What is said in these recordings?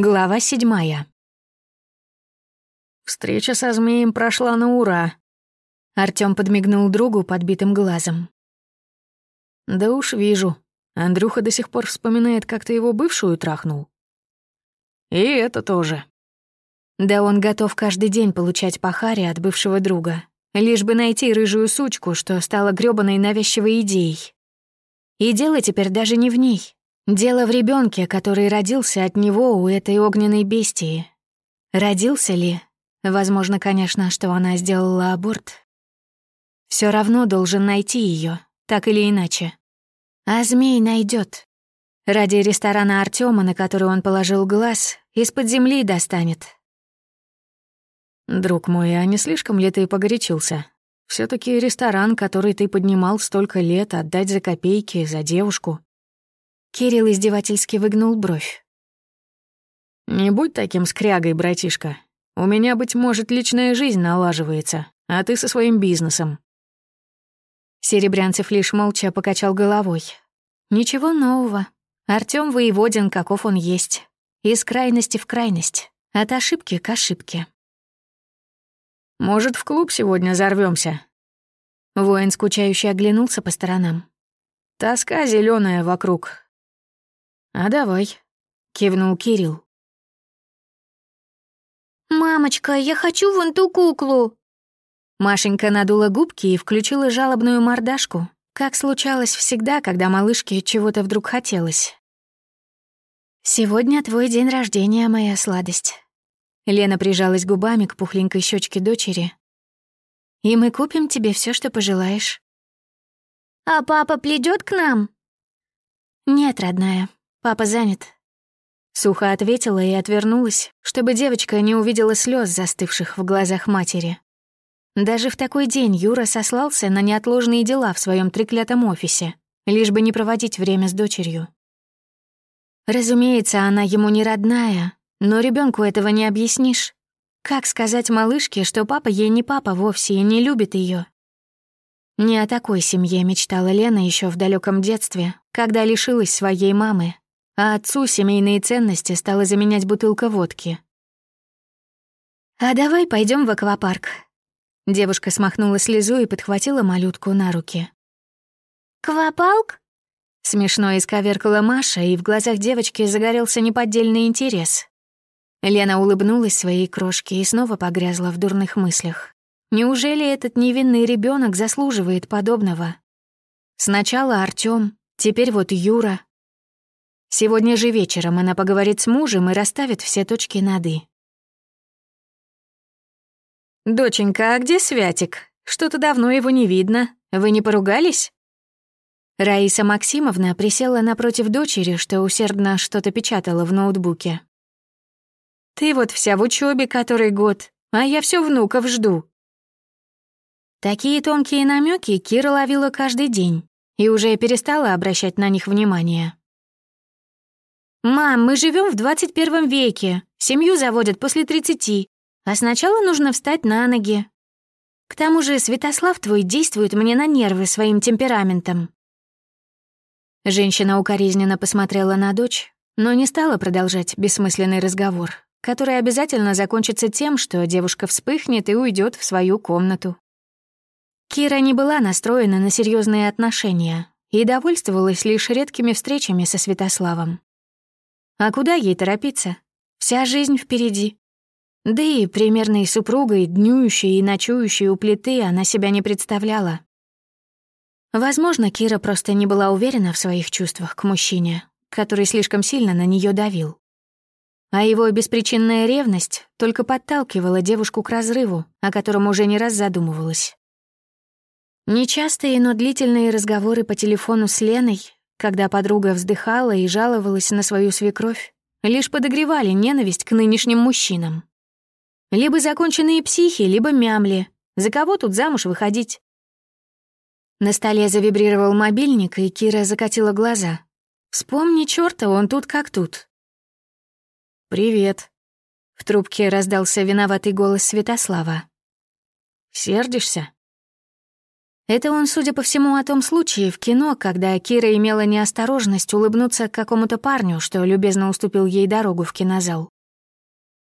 Глава седьмая. Встреча со змеем прошла на ура. Артём подмигнул другу подбитым глазом. Да уж вижу. Андрюха до сих пор вспоминает, как ты его бывшую трахнул. И это тоже. Да он готов каждый день получать по харе от бывшего друга, лишь бы найти рыжую сучку, что стала грёбаной навязчивой идеей. И дело теперь даже не в ней. Дело в ребенке, который родился от него у этой огненной бестии. Родился ли? Возможно, конечно, что она сделала аборт. Все равно должен найти ее, так или иначе. А змей найдет. Ради ресторана Артема, на который он положил глаз, из-под земли достанет. «Друг мой, а не слишком ли ты погорячился? все таки ресторан, который ты поднимал столько лет, отдать за копейки, за девушку». Кирилл издевательски выгнул бровь. «Не будь таким скрягой, братишка. У меня, быть может, личная жизнь налаживается, а ты со своим бизнесом. Серебрянцев лишь молча покачал головой. Ничего нового. Артём воеводин, каков он есть. Из крайности в крайность. От ошибки к ошибке. «Может, в клуб сегодня взорвёмся?» Воин скучающе оглянулся по сторонам. «Тоска зелёная вокруг». «А давай», — кивнул Кирилл. «Мамочка, я хочу вон ту куклу!» Машенька надула губки и включила жалобную мордашку, как случалось всегда, когда малышке чего-то вдруг хотелось. «Сегодня твой день рождения, моя сладость». Лена прижалась губами к пухленькой щечке дочери. «И мы купим тебе все, что пожелаешь». «А папа придет к нам?» «Нет, родная, папа занят». Сухо ответила и отвернулась, чтобы девочка не увидела слез, застывших в глазах матери. Даже в такой день Юра сослался на неотложные дела в своем треклятом офисе, лишь бы не проводить время с дочерью. Разумеется, она ему не родная, но ребенку этого не объяснишь. Как сказать малышке, что папа ей не папа вовсе и не любит ее? Не о такой семье мечтала Лена еще в далеком детстве, когда лишилась своей мамы, а отцу семейные ценности стала заменять бутылка водки. «А давай пойдем в аквапарк», Девушка смахнула слезу и подхватила малютку на руки. «Квапалк?» Смешно исковеркала Маша, и в глазах девочки загорелся неподдельный интерес. Лена улыбнулась своей крошке и снова погрязла в дурных мыслях. Неужели этот невинный ребенок заслуживает подобного? Сначала Артём, теперь вот Юра. Сегодня же вечером она поговорит с мужем и расставит все точки над «и». «Доченька, а где Святик? Что-то давно его не видно. Вы не поругались?» Раиса Максимовна присела напротив дочери, что усердно что-то печатала в ноутбуке. «Ты вот вся в учебе который год, а я все внуков жду». Такие тонкие намеки Кира ловила каждый день и уже перестала обращать на них внимание. «Мам, мы живем в 21 веке, семью заводят после 30, а сначала нужно встать на ноги. К тому же Святослав твой действует мне на нервы своим темпераментом». Женщина укоризненно посмотрела на дочь, но не стала продолжать бессмысленный разговор, который обязательно закончится тем, что девушка вспыхнет и уйдет в свою комнату. Кира не была настроена на серьезные отношения и довольствовалась лишь редкими встречами со Святославом. А куда ей торопиться? Вся жизнь впереди. Да и примерной супругой, днюющей и ночующей у плиты, она себя не представляла. Возможно, Кира просто не была уверена в своих чувствах к мужчине, который слишком сильно на нее давил. А его беспричинная ревность только подталкивала девушку к разрыву, о котором уже не раз задумывалась. Нечастые, но длительные разговоры по телефону с Леной, когда подруга вздыхала и жаловалась на свою свекровь, лишь подогревали ненависть к нынешним мужчинам. Либо законченные психи, либо мямли. За кого тут замуж выходить? На столе завибрировал мобильник, и Кира закатила глаза. Вспомни чёрта, он тут как тут. «Привет», — в трубке раздался виноватый голос Святослава. «Сердишься?» Это он, судя по всему, о том случае в кино, когда Кира имела неосторожность улыбнуться какому-то парню, что любезно уступил ей дорогу в кинозал.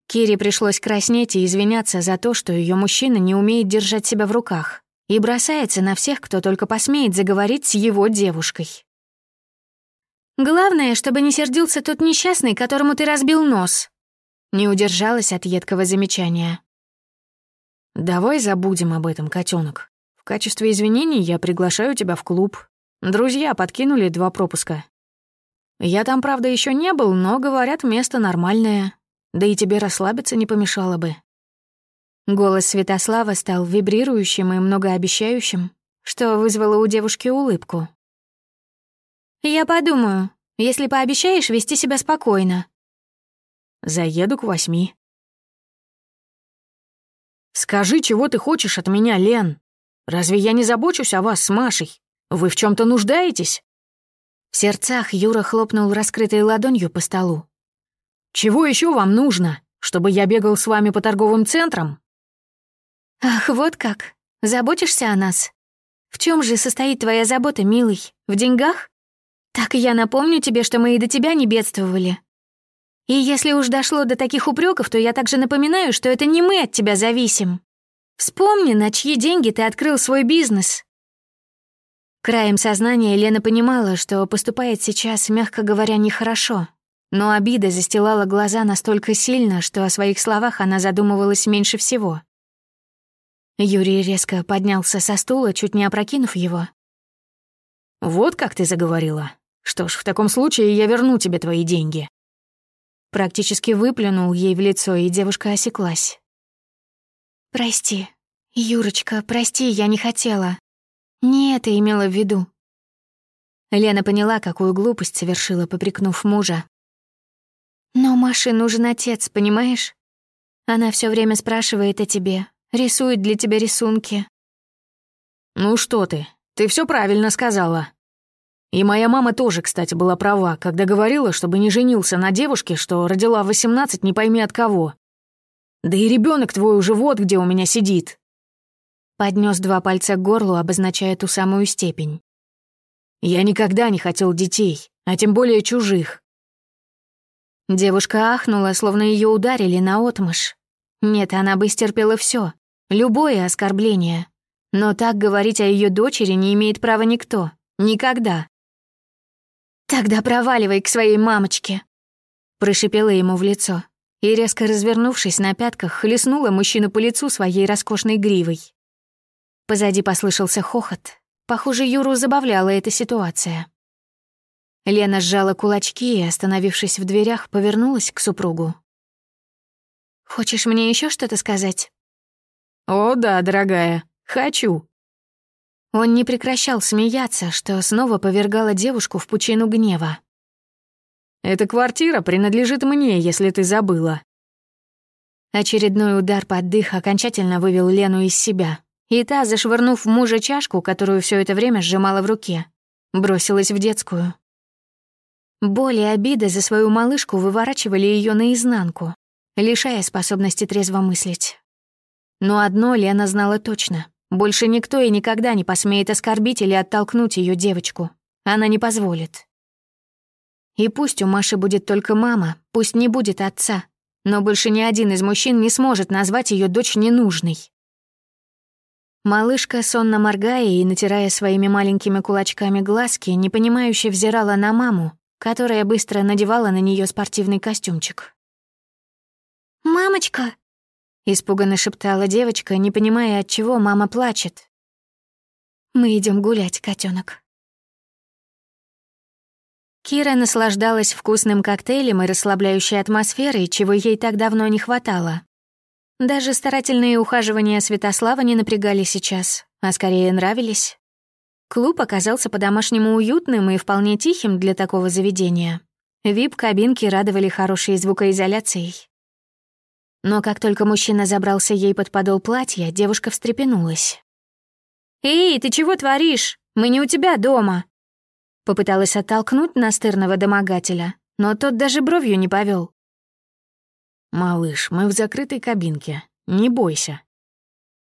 Кире пришлось краснеть и извиняться за то, что ее мужчина не умеет держать себя в руках и бросается на всех, кто только посмеет заговорить с его девушкой. «Главное, чтобы не сердился тот несчастный, которому ты разбил нос», не удержалась от едкого замечания. «Давай забудем об этом, котенок качестве извинений я приглашаю тебя в клуб. Друзья подкинули два пропуска. Я там, правда, еще не был, но, говорят, место нормальное. Да и тебе расслабиться не помешало бы». Голос Святослава стал вибрирующим и многообещающим, что вызвало у девушки улыбку. «Я подумаю, если пообещаешь вести себя спокойно». «Заеду к восьми». «Скажи, чего ты хочешь от меня, Лен?» Разве я не забочусь о вас с Машей? Вы в чем то нуждаетесь?» В сердцах Юра хлопнул раскрытой ладонью по столу. «Чего еще вам нужно? Чтобы я бегал с вами по торговым центрам?» «Ах, вот как. Заботишься о нас? В чем же состоит твоя забота, милый? В деньгах? Так я напомню тебе, что мы и до тебя не бедствовали. И если уж дошло до таких упреков, то я также напоминаю, что это не мы от тебя зависим. Вспомни, на чьи деньги ты открыл свой бизнес. Краем сознания Лена понимала, что поступает сейчас, мягко говоря, нехорошо. Но обида застилала глаза настолько сильно, что о своих словах она задумывалась меньше всего. Юрий резко поднялся со стула, чуть не опрокинув его. «Вот как ты заговорила. Что ж, в таком случае я верну тебе твои деньги». Практически выплюнул ей в лицо, и девушка осеклась. «Прости. Юрочка, прости, я не хотела. Не это имела в виду». Лена поняла, какую глупость совершила, попрекнув мужа. «Но Маше нужен отец, понимаешь? Она все время спрашивает о тебе, рисует для тебя рисунки». «Ну что ты, ты все правильно сказала. И моя мама тоже, кстати, была права, когда говорила, чтобы не женился на девушке, что родила в 18 не пойми от кого. Да и ребенок твой уже вот где у меня сидит. Поднес два пальца к горлу, обозначая ту самую степень. Я никогда не хотел детей, а тем более чужих. Девушка ахнула, словно ее ударили на отмышь. Нет, она бы стерпела все, любое оскорбление. Но так говорить о ее дочери не имеет права никто. Никогда. «Тогда проваливай к своей мамочке», — прошипела ему в лицо и, резко развернувшись на пятках, хлестнула мужчину по лицу своей роскошной гривой. Позади послышался хохот. Похоже, Юру забавляла эта ситуация. Лена сжала кулачки и, остановившись в дверях, повернулась к супругу. «Хочешь мне еще что-то сказать?» «О да, дорогая, хочу». Он не прекращал смеяться, что снова повергало девушку в пучину гнева. Эта квартира принадлежит мне, если ты забыла». Очередной удар под дых окончательно вывел Лену из себя, и та, зашвырнув мужа чашку, которую все это время сжимала в руке, бросилась в детскую. Боль и обида за свою малышку выворачивали ее наизнанку, лишая способности трезво мыслить. Но одно Лена знала точно. Больше никто и никогда не посмеет оскорбить или оттолкнуть ее девочку. Она не позволит. И пусть у Маши будет только мама, пусть не будет отца, но больше ни один из мужчин не сможет назвать ее дочь ненужной. Малышка, сонно моргая и натирая своими маленькими кулачками глазки, непонимающе взирала на маму, которая быстро надевала на нее спортивный костюмчик. «Мамочка!» — испуганно шептала девочка, не понимая, от чего мама плачет. «Мы идем гулять, котенок. Кира наслаждалась вкусным коктейлем и расслабляющей атмосферой, чего ей так давно не хватало. Даже старательные ухаживания Святослава не напрягали сейчас, а скорее нравились. Клуб оказался по-домашнему уютным и вполне тихим для такого заведения. Вип-кабинки радовали хорошей звукоизоляцией. Но как только мужчина забрался ей под подол платья, девушка встрепенулась. «Эй, ты чего творишь? Мы не у тебя дома!» Попыталась оттолкнуть настырного домогателя, но тот даже бровью не повел. «Малыш, мы в закрытой кабинке. Не бойся».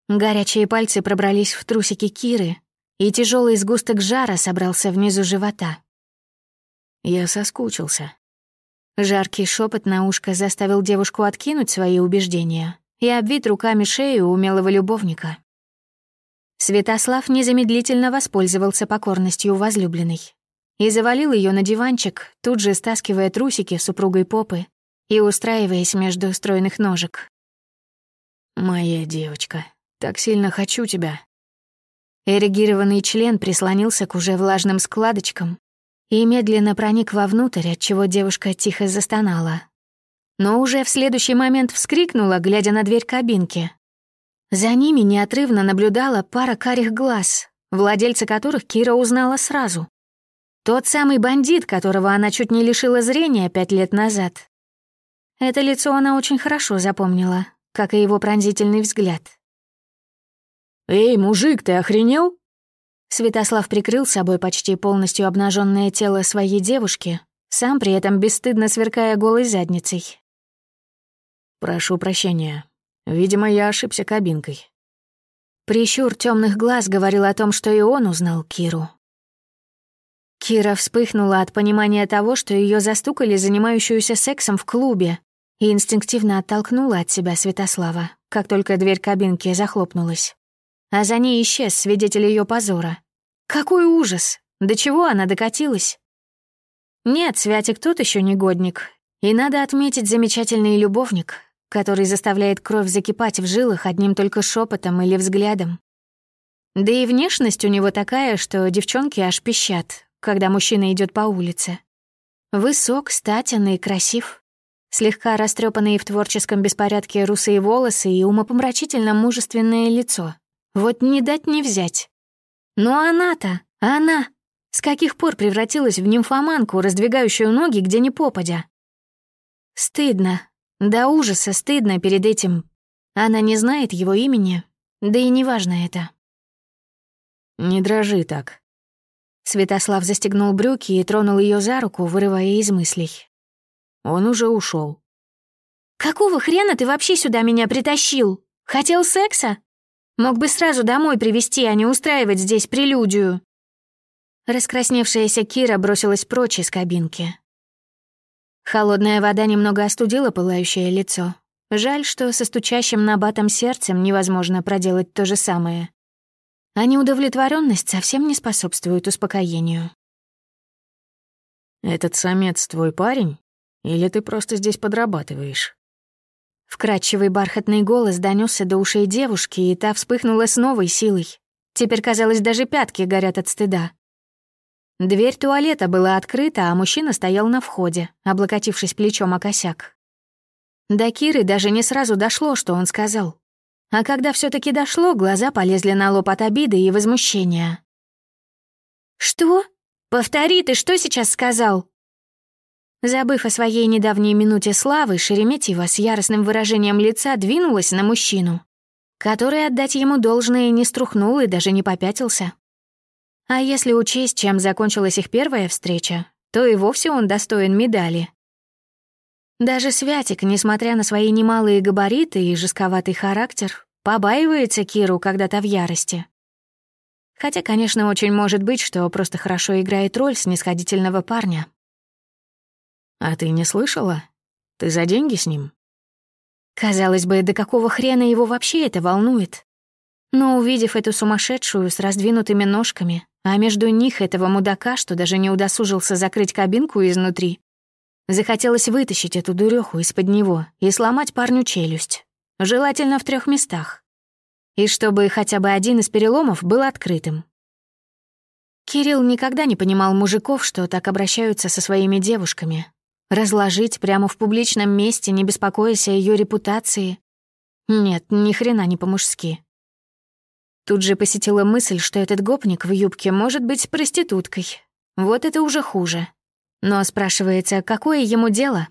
Горячие пальцы пробрались в трусики Киры, и тяжелый сгусток жара собрался внизу живота. Я соскучился. Жаркий шепот на ушко заставил девушку откинуть свои убеждения и обвить руками шею умелого любовника. Святослав незамедлительно воспользовался покорностью возлюбленной и завалил ее на диванчик, тут же стаскивая трусики супругой попы и устраиваясь между стройных ножек. «Моя девочка, так сильно хочу тебя». Эрегированный член прислонился к уже влажным складочкам и медленно проник вовнутрь, отчего девушка тихо застонала. Но уже в следующий момент вскрикнула, глядя на дверь кабинки. За ними неотрывно наблюдала пара карих глаз, владельца которых Кира узнала сразу. Тот самый бандит, которого она чуть не лишила зрения пять лет назад. Это лицо она очень хорошо запомнила, как и его пронзительный взгляд. «Эй, мужик, ты охренел?» Святослав прикрыл собой почти полностью обнаженное тело своей девушки, сам при этом бесстыдно сверкая голой задницей. «Прошу прощения. Видимо, я ошибся кабинкой». Прищур темных глаз говорил о том, что и он узнал Киру. Кира вспыхнула от понимания того, что ее застукали занимающуюся сексом в клубе, и инстинктивно оттолкнула от себя Святослава, как только дверь кабинки захлопнулась. А за ней исчез свидетель ее позора. Какой ужас! До чего она докатилась? Нет, Святик тут еще негодник. И надо отметить замечательный любовник, который заставляет кровь закипать в жилах одним только шепотом или взглядом. Да и внешность у него такая, что девчонки аж пищат, когда мужчина идет по улице. Высок, статен и красив. Слегка растрепанные в творческом беспорядке русые волосы и умопомрачительно мужественное лицо. Вот не дать не взять. Но она-то, она, с каких пор превратилась в нимфоманку, раздвигающую ноги где ни попадя? Стыдно, до ужаса стыдно перед этим. Она не знает его имени, да и неважно это. «Не дрожи так». Святослав застегнул брюки и тронул ее за руку, вырывая из мыслей. Он уже ушел. «Какого хрена ты вообще сюда меня притащил? Хотел секса? Мог бы сразу домой привезти, а не устраивать здесь прелюдию». Раскрасневшаяся Кира бросилась прочь из кабинки. Холодная вода немного остудила пылающее лицо. Жаль, что со стучащим набатом сердцем невозможно проделать то же самое. А неудовлетворенность совсем не способствует успокоению. «Этот самец твой парень?» Или ты просто здесь подрабатываешь?» Вкрадчивый бархатный голос донесся до ушей девушки, и та вспыхнула с новой силой. Теперь, казалось, даже пятки горят от стыда. Дверь туалета была открыта, а мужчина стоял на входе, облокотившись плечом о косяк. До Киры даже не сразу дошло, что он сказал. А когда все таки дошло, глаза полезли на лоб от обиды и возмущения. «Что? Повтори, ты что сейчас сказал?» Забыв о своей недавней минуте славы, Шереметьева с яростным выражением лица двинулась на мужчину, который, отдать ему должное, не струхнул и даже не попятился. А если учесть, чем закончилась их первая встреча, то и вовсе он достоин медали. Даже Святик, несмотря на свои немалые габариты и жестковатый характер, побаивается Киру когда-то в ярости. Хотя, конечно, очень может быть, что просто хорошо играет роль снисходительного парня. «А ты не слышала? Ты за деньги с ним?» Казалось бы, до какого хрена его вообще это волнует? Но увидев эту сумасшедшую с раздвинутыми ножками, а между них этого мудака, что даже не удосужился закрыть кабинку изнутри, захотелось вытащить эту дуреху из-под него и сломать парню челюсть, желательно в трех местах. И чтобы хотя бы один из переломов был открытым. Кирилл никогда не понимал мужиков, что так обращаются со своими девушками, Разложить прямо в публичном месте, не беспокоясь о ее репутации? Нет, ни хрена не по-мужски. Тут же посетила мысль, что этот гопник в юбке может быть проституткой. Вот это уже хуже. Но спрашивается, какое ему дело?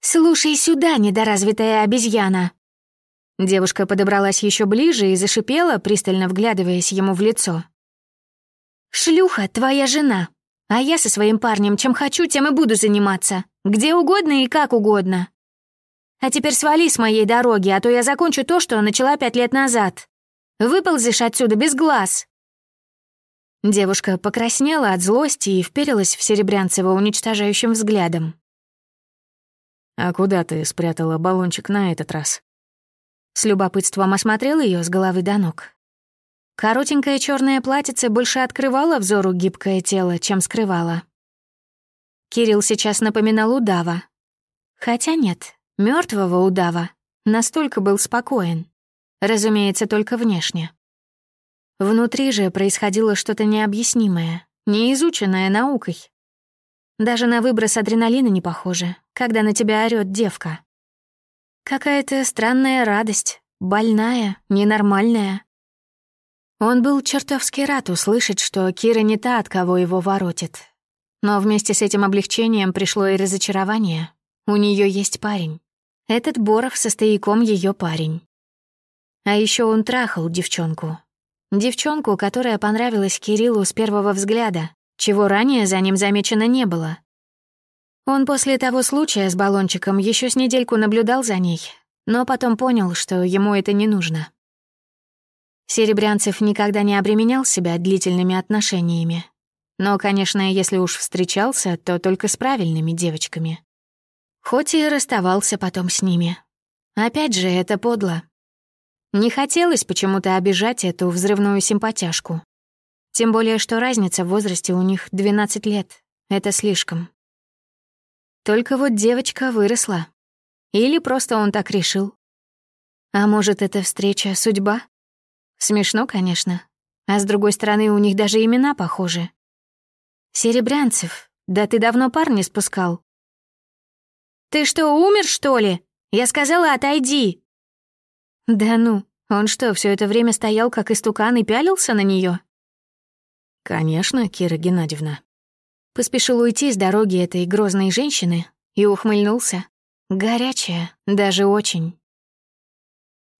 «Слушай сюда, недоразвитая обезьяна!» Девушка подобралась еще ближе и зашипела, пристально вглядываясь ему в лицо. «Шлюха, твоя жена. А я со своим парнем чем хочу, тем и буду заниматься. Где угодно и как угодно. А теперь свали с моей дороги, а то я закончу то, что начала пять лет назад. Выползешь отсюда без глаз!» Девушка покраснела от злости и вперилась в Серебрянцева уничтожающим взглядом. «А куда ты спрятала баллончик на этот раз?» С любопытством осмотрел ее с головы до ног. Коротенькое черное платьице больше открывало взору гибкое тело, чем скрывало. Кирилл сейчас напоминал удава. Хотя нет, мертвого удава. Настолько был спокоен. Разумеется, только внешне. Внутри же происходило что-то необъяснимое, неизученное наукой. Даже на выброс адреналина не похоже, когда на тебя орёт девка. Какая-то странная радость, больная, ненормальная. Он был чертовски рад услышать, что Кира не та, от кого его воротит. Но вместе с этим облегчением пришло и разочарование. У нее есть парень. Этот Боров со стояком ее парень. А еще он трахал девчонку. Девчонку, которая понравилась Кириллу с первого взгляда, чего ранее за ним замечено не было. Он после того случая с баллончиком еще с недельку наблюдал за ней, но потом понял, что ему это не нужно. Серебрянцев никогда не обременял себя длительными отношениями. Но, конечно, если уж встречался, то только с правильными девочками. Хоть и расставался потом с ними. Опять же, это подло. Не хотелось почему-то обижать эту взрывную симпатяшку. Тем более, что разница в возрасте у них 12 лет. Это слишком. Только вот девочка выросла. Или просто он так решил. А может, эта встреча — судьба? Смешно, конечно. А с другой стороны, у них даже имена похожи. Серебрянцев, да ты давно пар не спускал. «Ты что, умер, что ли? Я сказала, отойди!» «Да ну, он что, все это время стоял как истукан и пялился на нее? «Конечно, Кира Геннадьевна». Поспешил уйти с дороги этой грозной женщины и ухмыльнулся. Горячая, даже очень.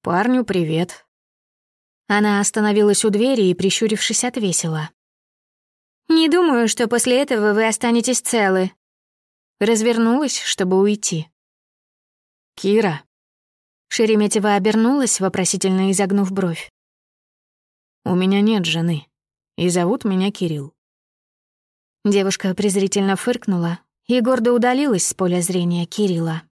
«Парню привет», она остановилась у двери и, прищурившись, отвесила. «Не думаю, что после этого вы останетесь целы». Развернулась, чтобы уйти. «Кира». Шереметьева обернулась, вопросительно изогнув бровь. «У меня нет жены, и зовут меня Кирилл». Девушка презрительно фыркнула и гордо удалилась с поля зрения Кирилла.